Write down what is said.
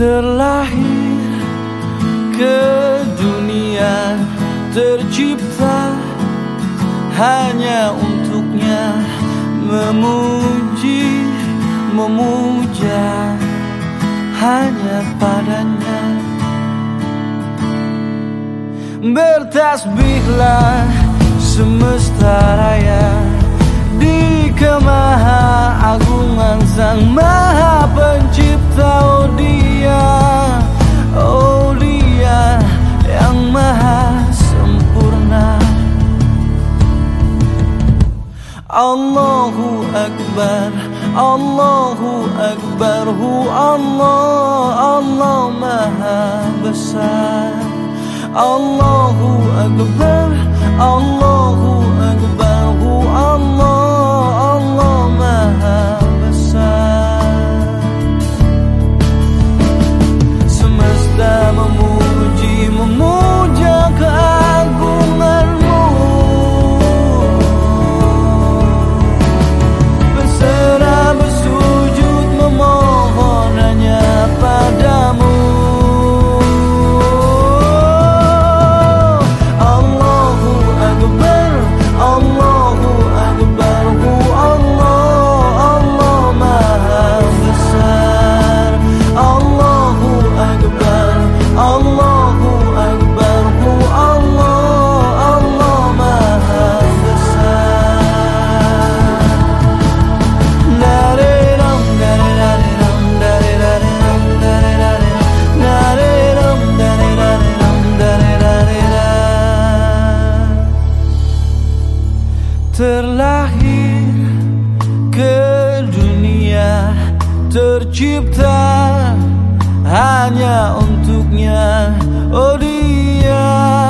terlahir ke dunia tercipta hanya untuknya. Memuji memuja hanya padanya. Bertasbihlah Allahu Akbar Allahu Akbar Hu Allah Allah maha besar Allahu Akbar Allahu Akbar Hu Allah terlahir ke dunia tercipta hanya untuknya. Oh dia.